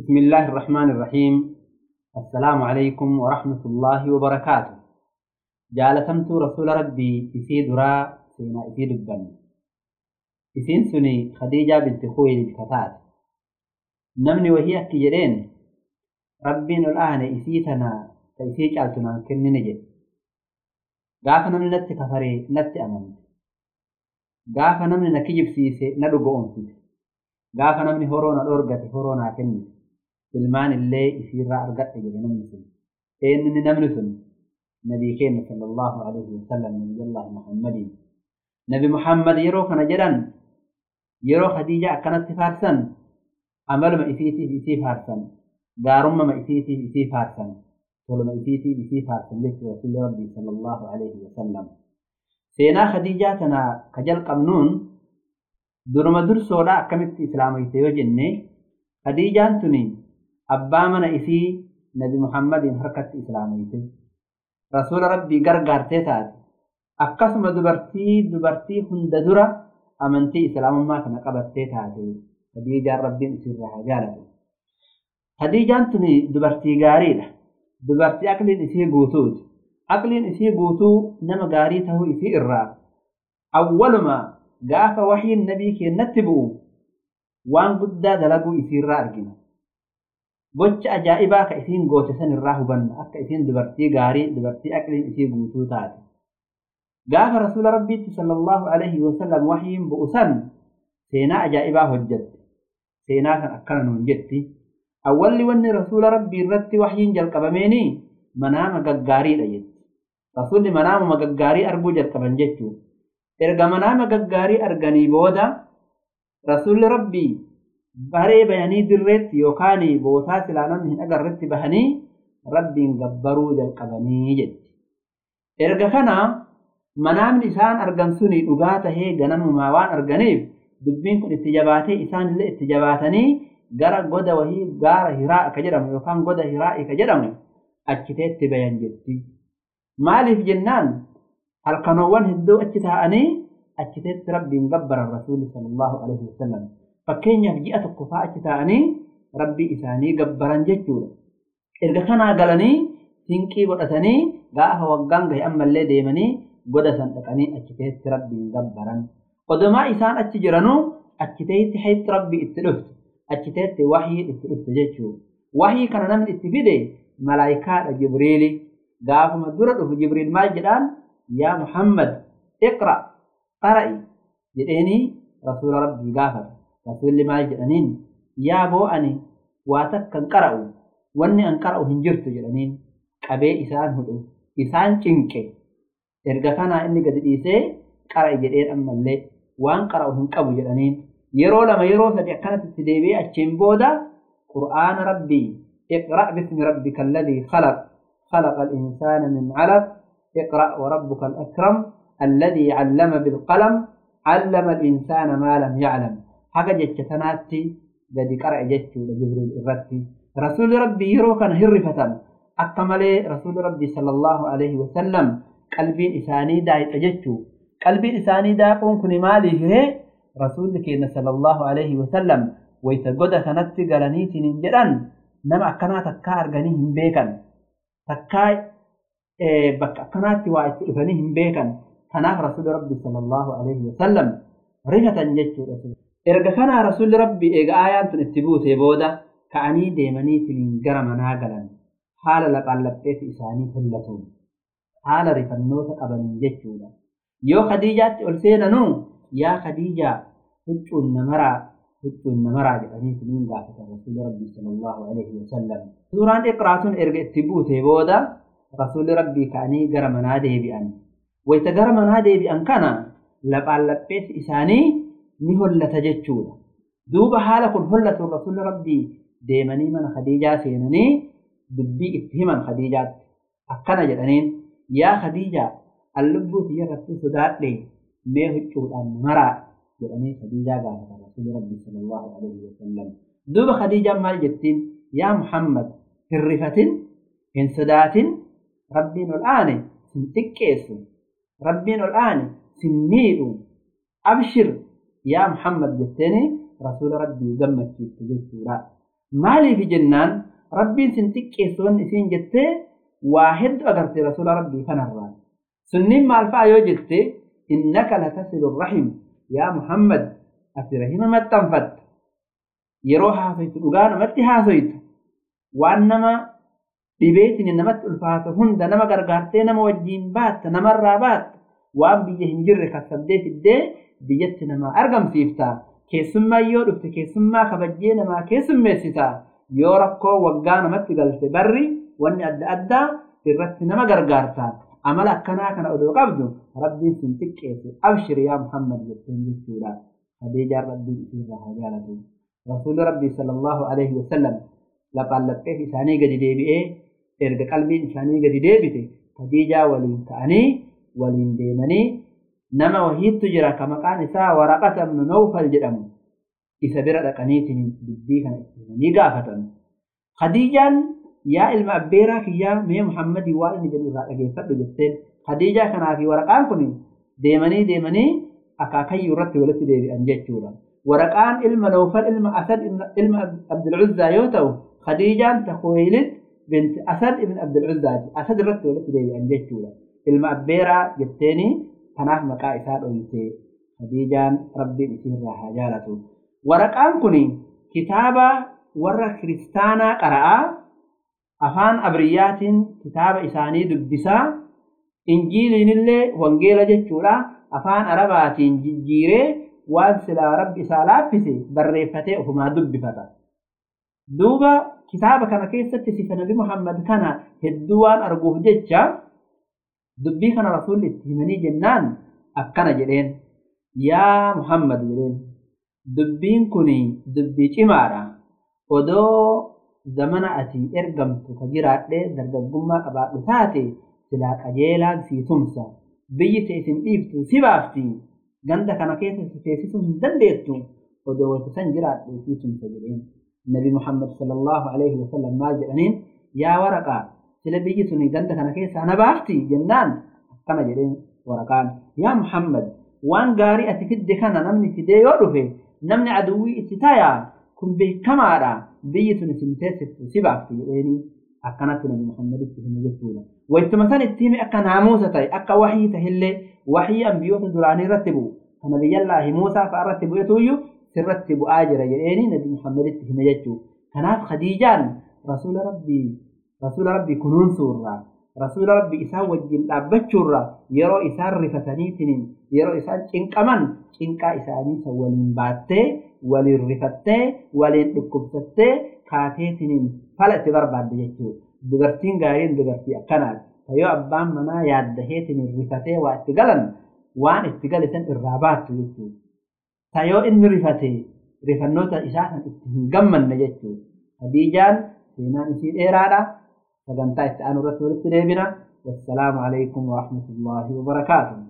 بسم الله الرحمن الرحيم. السلام عليكم ورحمة الله وبركاته. جالتمت رسول ربي إسي درا سينا إسي دبن. إسين سني خديجة بنت خويل الكتات. نمني وهي كجرين ربين الآن إسيتنا تإسي جالتنا كن نجد. غاف نمني نت كفري نت أمن. غاف نمني نكجب سيسي ندقو أنفد غاف نمني هرونا الأرقة هرونا كني سلمان اللي يسير رأى رقعته جدنا مثل إن ننمل ثم نبي كيم صلى الله عليه وسلم من الله محمد. نبي محمد يروح نجدا. يروح خديجة كانت فارسا. عمل ما إفيتي بإفي فارسا. دارم ما إفيتي بإفي فارسا. كل ما إفيتي بإفي فارسا. ليس رسول ربي صلى الله عليه وسلم. سينا خديجة تنا قجل قمنون. دور ما دور سورة كم إسلامي تيوجنني خديجة تنين abbaa mana isii nabi muhammadiin harkatti islaamoyte rasuula rabbii gargaartee taate akkasuma dubartii dubartii hunda dura amantii islaamummaa kana qabattee taate khadiijaan rabbiin isiirraa haa jaalatu khadiijaan tuni dubartii gaariidha dubartii aqliin isii guutuuti aqliin isii guutuu nama gaarii tahuu isii irraa awwaluma gaafa wahiin nabii keennatti bu'u waan guddaa dalaguu isiirraa argina gocha ajaa'ibaa ka isiin goote san irraa hubanna akka isiin dubartii gaarii dubartii aqliin isii guutuu taate gaafa rasuula rabbiitti sallallahu alaihi wasallam wahiin bu'u san seenaa ajaa'ibaa hojjette seenaa kan akkana nuun jetti awwalli wanni rasuula rabbii irratti wahiin jalqabameeni manaama gaggaariidha jetti rasuulli manaama gaggaarii arguu jalqaban jechuu erga manaama gaggaarii arganii booda rasuulli rabbii baree bayanii dirreetti yookaan bootaa silaa namni hin agarretti bahanii rabbiin gabbaruu jalqabanii jetti. Erga kana manaamni isaan argan suni dhugaa tahee ganamumaa waan arganiif dubbiin kun itti jabaatee isaanillee itti jabaatanii gara goda wahii gaara hiraa akka jedhamu yookaan goda hiraa akka jedhamu achiteetti bayan jetti. Maaliif jennaan halkanoowwan hedduu achi taa'anii achiteetti rabbiin gabbaran rasuulli sallallahu alaihi wasallam. فكين يفجي أتقفاء كتاني ربي إساني قبران جتشولا إرغا كانا قلني تنكي بطتني غاها وقان غي أما اللي ديماني قدسا تقني أتكيت ربي قبران قدما إسان أتجرانو أتكيت حيث ربي إتلفت أتكيت وحي إتلفت جتشولا وحي كان نمن إتفيدي ملايكاء جبريلي غاها مدرده جبريل ماجدان يا محمد اقرأ قرأي يديني رسول ربي قافل رسول ما جئنين يا بو أني واتك انقرأوا واني انقرأوا هنجرت جئنين كبه إسان هده إسان چنكي إرغتانا إني قد إيسي قرأ جئير أم اللي وان قرأوا هنقبوا جئنين يرو لما يرو سديع كانت السديبية الشنبو دا قرآن ربي. اقرأ باسم ربك الذي خلق. خلق الإنسان من علق. اقرأ وربك الأكرم. الذي علم بالقلم. علم الإنسان ما لم يعلم. Haga jecha sanaatti gadi qara'e jechuudha jibriil irratti rasuulli rabbii yeroo kana hirrifatan akka malee rasuulli rabbii sallallahu alaihi wasallam qalbiin isaanii daayidha jechuu qalbiin isaanii daaquun kun maaliif ree rasuulli keenya sallallahu alaihi wasallam wayta goda kanatti galaniitiin hin jedhan nama akkanaa takkaa arganii hin beekan takkaa bakka akkanaatti waa itti dhufanii hin beekan kanaaf rasuulli rabbii sallallahu alaihi wasallam rifatan jechuudha erga kanaa rasuulli rabbii eega aayaan tun itti buutee booda ka'anii deemaniitiin gara manaa galan haala laphaan lapheefi isaanii hollatuun haala rifannoota qabaniin jechuudha yoo khadiijaatti ol seenanuu yaa khadiijaa huccuun namaraa huccuun namaraa jedhaniitiin gaafatan rasuulli rabbii sallallahu alaihi wasallam suuraan iqraatun erga itti buutee booda rasuulli rabbii ka'anii gara manaa deebi'an wayta gara manaa deebi'an kana laphaan lapheefi isaanii ni hollata jechuudha. Duuba haala kun hollatu rasuulli rabbii deemanii mana Khadiijaa seenanii dubbii itti himan Khadiijaatti. Akkana jedhaniin yaa Khadiijaa an lubbuu tiyya irratti sodaadhe mee huccuudhaan maraa jedhanii Khadiijaa gaafatan rasuulli rabbii sallallahu alaihi wasallam. Duuba Khadiijaan maal jettiin yaa Muhammad hin rifatin hin sodaatin rabbiin ol aane sin xiqqeessu rabbiin ol aane sin miidhu abshir yaa Muhammad jetteeni rasuula rabbii gammachiifte jechuudha. maaliif jennaan rabbiin sin xiqqeessu wanni isiin jettee waa hedduu agarte rasuula rabbii kanarraa sunniin maal fa'a yoo jette innaka latasilu rahim yaa muhammad ati rahima maxxanfatta yeroo haasoytu dhugaa namatti haasoyta waan nama dhibeetiin namatti ulfaatu hunda nama gargaartee nama wajjiin baatta namarraa baatta waan biyya hin jirre kassabdee fiddee biyyatti namaa argamsiifta keessummaa yoo dhufte keessummaa kabajjee namaa keessummeessita yoo rakkoo waggaa namatti galte barri wanni adda addaa irratti nama gargaarta amala akkanaa kana odoo qabdu rabbiin sin xiqqeessu abshir yaa muhammad jetteen jechuudha خديجة ربي إسيرها هجالته رسول ربي صلى الله عليه وسلم لقال لقيه إساني قد ديبئي إرق قلبي إساني قد ديبئي خديجة ولين كأني ولين ديمني نما وهيد تجرى كما كان إساء ورقة من نوفل جرم إسا برد قنيتين بديها إساني قافة خديجة يا إلما أبيرا كيا مي محمد والي نجل رأيك جتين خديجة كان في ورقان كني ديمني ديمني akaakayyuu irratti walitti deebi'an jechuudha. Waraqaan ilma Nawfal ilma Asad ilma Abdulcuzzaa yoo ta'u, Khadiijaan Takhoylid binti Asad ibn Abdulcuzzaati. Asad irratti walitti deebi'an jechuudha. Ilma Abbeeraa jetteeni kanaaf maqaa isaa dhoyite. Khadiijaan rabbiin isiirraa haa jaalatu. Waraqaan kun kitaaba warra kiristaanaa qara'aa afaan abriyyaatiin kitaaba isaanii dubbisaa injiiliinillee wangeela jechuudha. afaan arabaatiin jijjiiree waan silaa rabbi isaa laaffise barreeffatee ofumaa dubbifata. Duuba kitaaba kana keessatti sifa nabi Muhammad kana hedduu waan arguuf jecha dubbii kana rasuulli itti himanii jennaan akkana jedheen yaa Muhammad jedheen dubbiin kun dubbii cimaadha. Odoo zamana ati ergamtu ka jiraadhee dargaggummaa qabaadhu taate silaa qajeelaan sii tumsa. biyyi ta'e isin dhiiftu si baafti ganda kana keessa si teessisuu hin dandeettu odoo wayta san jiraadhe sii tumsa jedheen nabi muhammad sallallahu alaihi wasallam maal jedhaniin yaa waraqaa تلبيجي توني دنت أنا كيس أنا بعرفتي جنان كنا جرين ورقان يا محمد وان قاري أتكد أنا نمني كده يعرفه نمني عدوي اتتايا كن به كمارا بيجي توني سمتاس سبع في يعني أكنا توني محمد اتهم جسولا وإنت مثلا اتهم أك ناموسة تاي أك وحي تهلا وحي أنبياء الدراني رتبو أنا بيا الله موسى فأرتبو يتويو سرتبو آجر يعني نبي محمد اتهم جسولا كناف خديجان رسول ربي رسول ربي كنون سورة. رسول ربي إسان وجين أبتشورة يرو إسان رفتانيتين يرو إسان إنكامان إنكا إساني سوالين باتة والين رفتة والين لكبتة خاتيتين فلأت برباد بيجتو دغرتين غارين دغرتي أكنال. فيو أبان منا يادهيتين الرفتة واتقالن وان اتقالتن الرابات ويجتو فيو إن رفتة. رفنوتا إساسا اتهم قمن نجتو هديجان سينان سين إيرادا. سلامتك أنا رسول السلام والسلام عليكم ورحمة الله وبركاته.